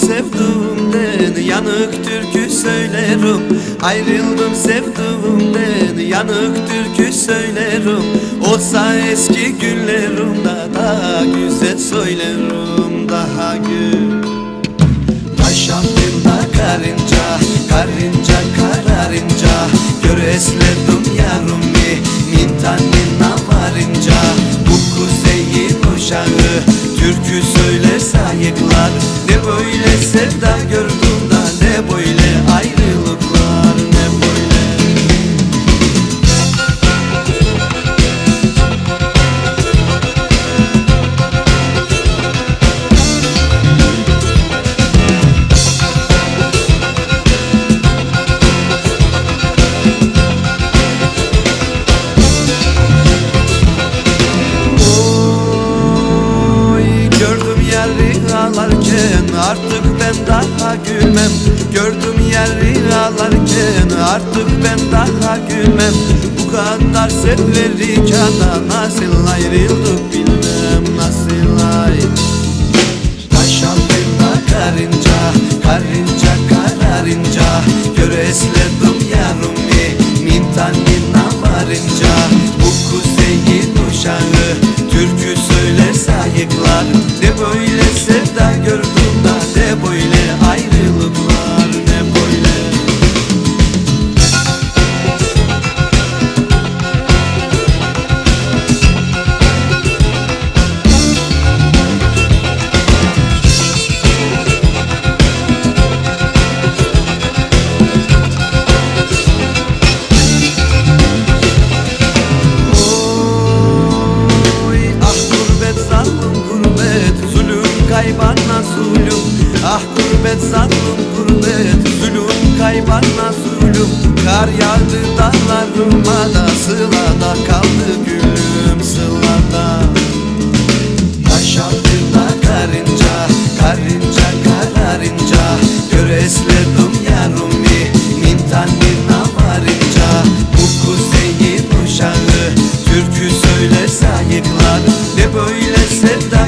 sevduğumden Yanık türkü söylerim. Ayrıldım sevduğumden Yanık türkü söylerim. Olsa eski günlerimde Daha güzel söylerim Daha Taş altında karınca, karınca kararınca. Gör esledim yarımı, mintanına varınca Bu kuzeyin uşağı, türkü böyle sevda gördüm artık ben daha gülmem. Gördüm yeri ağlarken artık ben daha gülmem. Bu kadar severik ana nasıl ayrıldık bilmem nasıl gurbet zalim gurbet Zulüm kaybana zulüm Kar yağdı dağlarıma da Sılada kaldı gülüm sılada Taş altında karınca Karınca. Kararınca Gör esledim yarımı Mintanına varınca Bu kuzeyin uşağı Türkü söyler sayıklar Ne böyle sevda